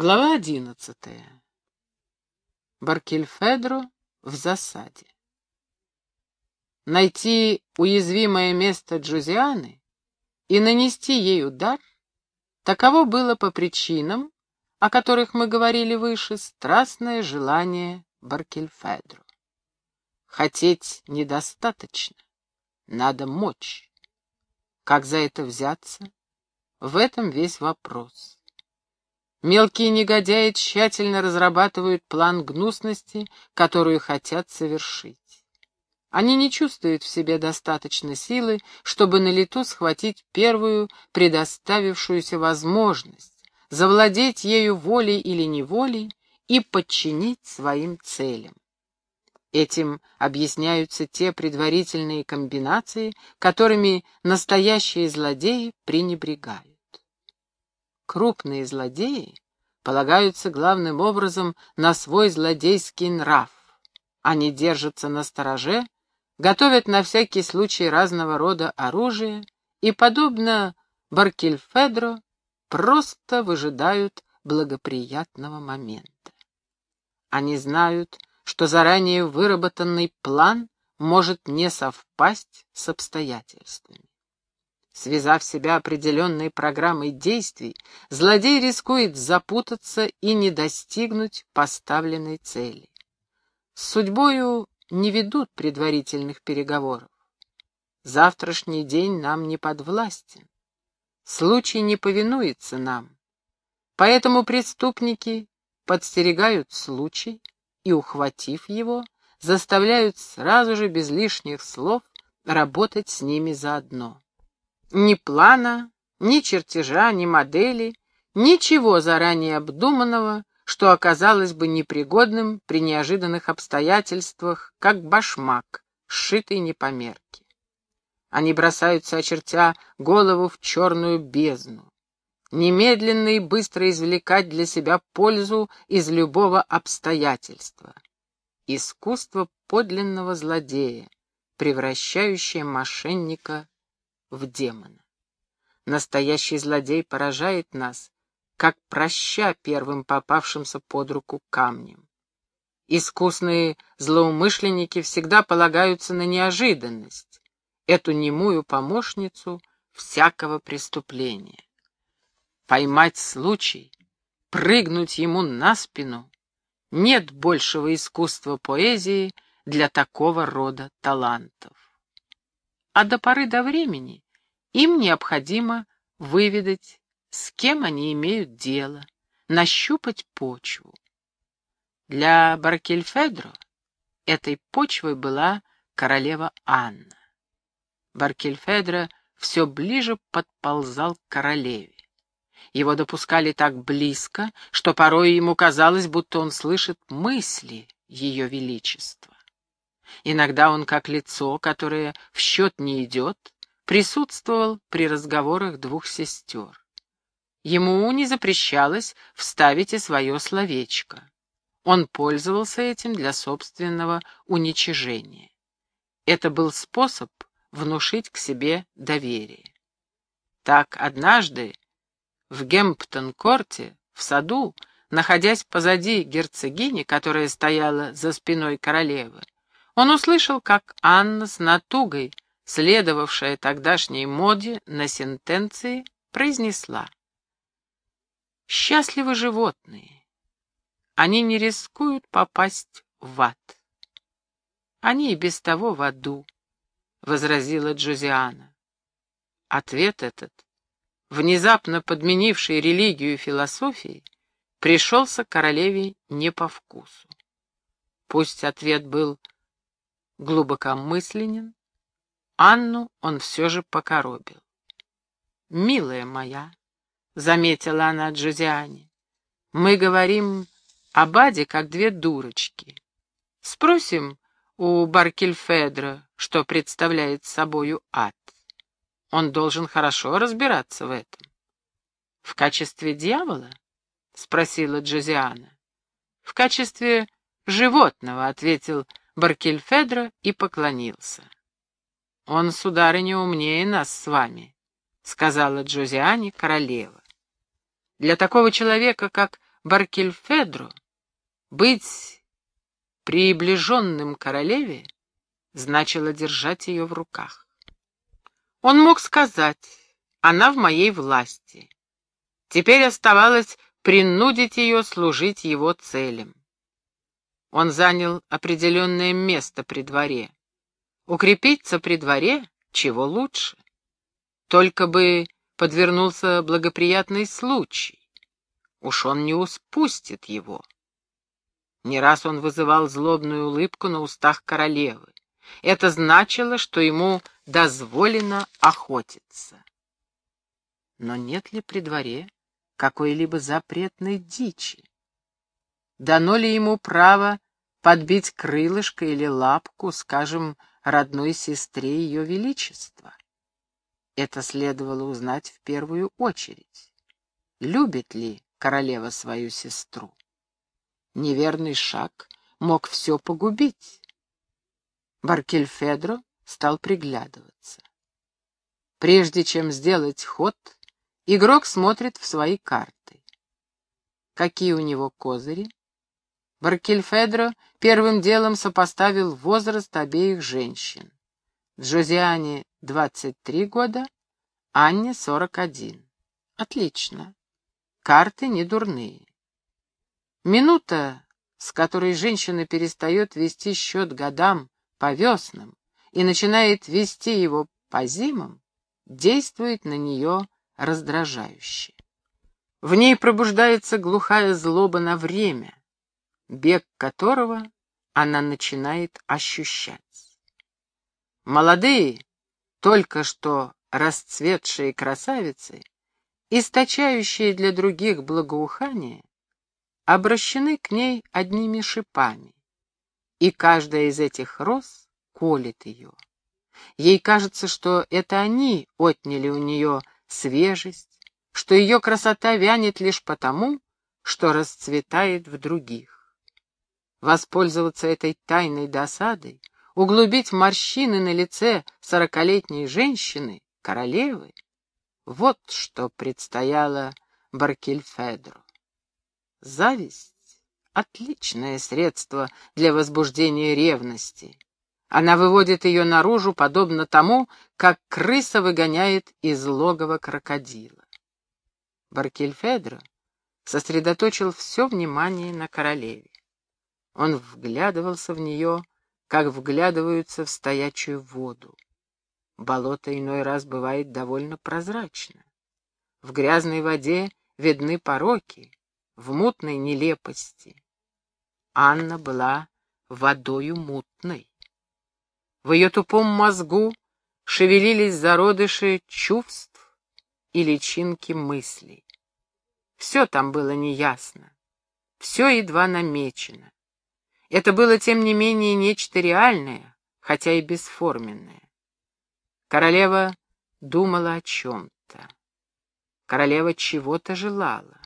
Глава одиннадцатая. Баркельфедро в засаде. Найти уязвимое место Джузианы и нанести ей удар — таково было по причинам, о которых мы говорили выше, страстное желание Баркельфедро. Хотеть недостаточно, надо мочь. Как за это взяться? В этом весь вопрос. Мелкие негодяи тщательно разрабатывают план гнусности, которую хотят совершить. Они не чувствуют в себе достаточно силы, чтобы на лету схватить первую предоставившуюся возможность, завладеть ею волей или неволей и подчинить своим целям. Этим объясняются те предварительные комбинации, которыми настоящие злодеи пренебрегают. Крупные злодеи полагаются главным образом на свой злодейский нрав. Они держатся на стороже, готовят на всякий случай разного рода оружие и, подобно Баркельфедро, просто выжидают благоприятного момента. Они знают, что заранее выработанный план может не совпасть с обстоятельствами. Связав себя определенной программой действий, злодей рискует запутаться и не достигнуть поставленной цели. С судьбою не ведут предварительных переговоров. Завтрашний день нам не подвластен. Случай не повинуется нам. Поэтому преступники подстерегают случай и, ухватив его, заставляют сразу же без лишних слов работать с ними заодно. Ни плана, ни чертежа, ни модели, ничего заранее обдуманного, что оказалось бы непригодным при неожиданных обстоятельствах, как башмак, сшитый не по мерке. Они бросаются, очертя голову в черную бездну. Немедленно и быстро извлекать для себя пользу из любого обстоятельства. Искусство подлинного злодея, превращающее мошенника в демона. Настоящий злодей поражает нас, как проща первым попавшимся под руку камнем. Искусные злоумышленники всегда полагаются на неожиданность, эту немую помощницу всякого преступления. Поймать случай, прыгнуть ему на спину — нет большего искусства поэзии для такого рода талантов а до поры до времени им необходимо выведать, с кем они имеют дело, нащупать почву. Для Баркельфедро этой почвой была королева Анна. Баркельфедро все ближе подползал к королеве. Его допускали так близко, что порой ему казалось, будто он слышит мысли ее величества. Иногда он, как лицо, которое в счет не идет, присутствовал при разговорах двух сестер. Ему не запрещалось вставить и свое словечко. Он пользовался этим для собственного уничижения. Это был способ внушить к себе доверие. Так однажды в Гемптон-корте, в саду, находясь позади герцогини, которая стояла за спиной королевы, он услышал, как Анна с натугой, следовавшая тогдашней моде на сентенции, произнесла. «Счастливы животные. Они не рискуют попасть в ад. Они и без того в аду», — возразила Джозиана. Ответ этот, внезапно подменивший религию и философии, пришелся королеве не по вкусу. Пусть ответ был глубокомысленен, Анну он все же покоробил. «Милая моя», — заметила она Джозиане, — «мы говорим о Баде как две дурочки. Спросим у Баркельфедра, что представляет собою ад. Он должен хорошо разбираться в этом». «В качестве дьявола?» — спросила Джозиана. «В качестве животного», — ответил Баркельфедро и поклонился. «Он, сударыня, умнее нас с вами», — сказала Джозиане королева. Для такого человека, как Баркельфедро быть приближенным королеве значило держать ее в руках. Он мог сказать, она в моей власти. Теперь оставалось принудить ее служить его целям. Он занял определенное место при дворе. Укрепиться при дворе чего лучше. Только бы подвернулся благоприятный случай. Уж он не успустит его. Не раз он вызывал злобную улыбку на устах королевы. Это значило, что ему дозволено охотиться. Но нет ли при дворе какой-либо запретной дичи? Дано ли ему право подбить крылышко или лапку, скажем, родной сестре Ее Величества? Это следовало узнать в первую очередь. Любит ли королева свою сестру? Неверный шаг мог все погубить. Баркельфедро стал приглядываться. Прежде чем сделать ход, игрок смотрит в свои карты. Какие у него козыри? Баркельфедро первым делом сопоставил возраст обеих женщин. Джозиане 23 года, Анне 41. Отлично. Карты не дурные. Минута, с которой женщина перестает вести счет годам по веснам и начинает вести его по зимам, действует на нее раздражающе. В ней пробуждается глухая злоба на время, бег которого она начинает ощущать. Молодые, только что расцветшие красавицы, источающие для других благоухание, обращены к ней одними шипами, и каждая из этих роз колет ее. Ей кажется, что это они отняли у нее свежесть, что ее красота вянет лишь потому, что расцветает в других. Воспользоваться этой тайной досадой, углубить морщины на лице сорокалетней женщины, королевы, вот что предстояло Баркельфедру. Зависть — отличное средство для возбуждения ревности. Она выводит ее наружу, подобно тому, как крыса выгоняет из логова крокодила. Баркельфедро сосредоточил все внимание на королеве. Он вглядывался в нее, как вглядываются в стоячую воду. Болото иной раз бывает довольно прозрачно. В грязной воде видны пороки, в мутной нелепости. Анна была водою мутной. В ее тупом мозгу шевелились зародыши чувств и личинки мыслей. Все там было неясно, все едва намечено. Это было, тем не менее, нечто реальное, хотя и бесформенное. Королева думала о чем-то. Королева чего-то желала.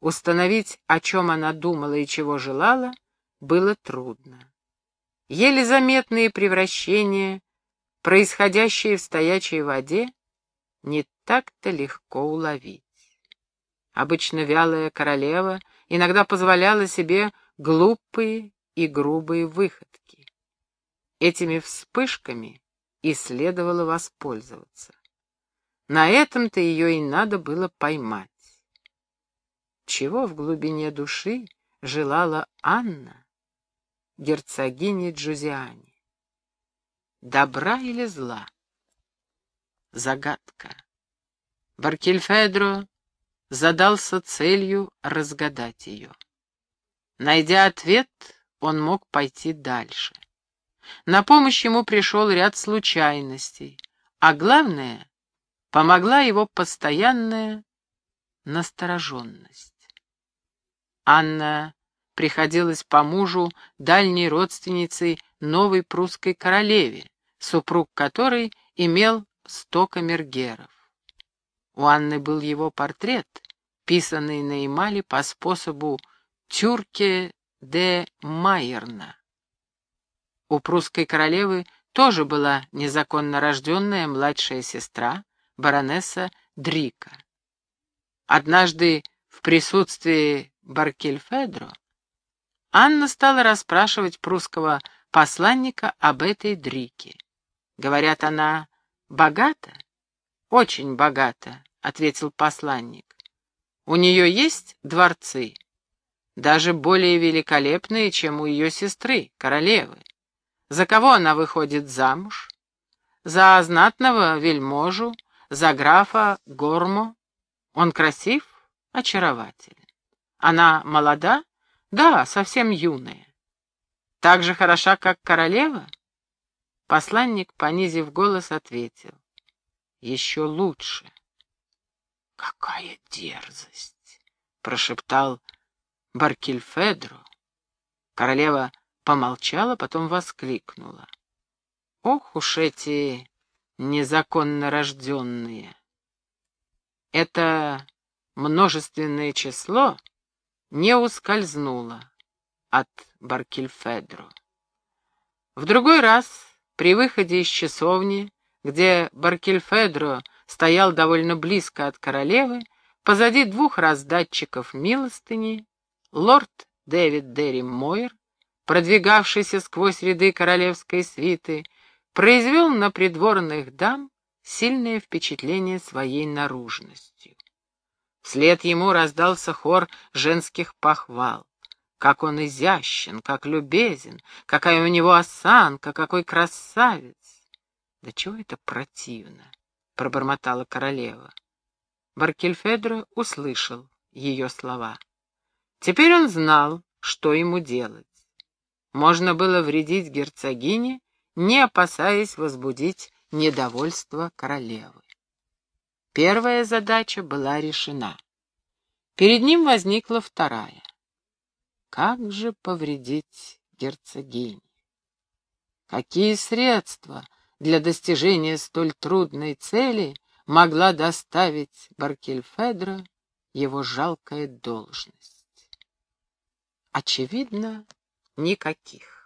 Установить, о чем она думала и чего желала, было трудно. Еле заметные превращения, происходящие в стоячей воде, не так-то легко уловить. Обычно вялая королева иногда позволяла себе глупые и грубые выходки. Этими вспышками и следовало воспользоваться. На этом-то ее и надо было поймать. Чего в глубине души желала Анна, герцогиня Джузиани? Добра или зла? Загадка. Баркельфедро задался целью разгадать ее. Найдя ответ, он мог пойти дальше. На помощь ему пришел ряд случайностей, а главное, помогла его постоянная настороженность. Анна приходилась по мужу дальней родственницей новой прусской королеве, супруг которой имел сто камергеров. У Анны был его портрет, писанный на эмали по способу Тюрке де Майерна. У прусской королевы тоже была незаконно рожденная младшая сестра, баронесса Дрика. Однажды в присутствии Баркельфедро Анна стала расспрашивать прусского посланника об этой Дрике. Говорят, она богата? Очень богата, — ответил посланник. У нее есть дворцы, даже более великолепные, чем у ее сестры, королевы. За кого она выходит замуж? За знатного вельможу, за графа Гормо. Он красив, очарователен. Она молода? Да, совсем юная. Так же хороша, как королева? Посланник, понизив голос, ответил. Еще лучше. Какая дерзость! Прошептал Баркильфедро. Королева помолчала, потом воскликнула. Ох уж эти незаконно рожденные! Это множественное число не ускользнуло от Баркильфедро. В другой раз, при выходе из часовни, где Баркильфедро стоял довольно близко от королевы, позади двух раздатчиков милостыни, лорд Дэвид Дерри Мойер, продвигавшийся сквозь ряды королевской свиты, произвел на придворных дам сильное впечатление своей наружностью. Вслед ему раздался хор женских похвал. Как он изящен, как любезен, какая у него осанка, какой красавец. Да чего это противно, пробормотала королева. Баркельфедро услышал ее слова. Теперь он знал, что ему делать. Можно было вредить герцогине, не опасаясь возбудить недовольство королевы. Первая задача была решена. Перед ним возникла вторая. Как же повредить герцогине? Какие средства для достижения столь трудной цели могла доставить Баркельфедро его жалкая должность? Очевидно, никаких.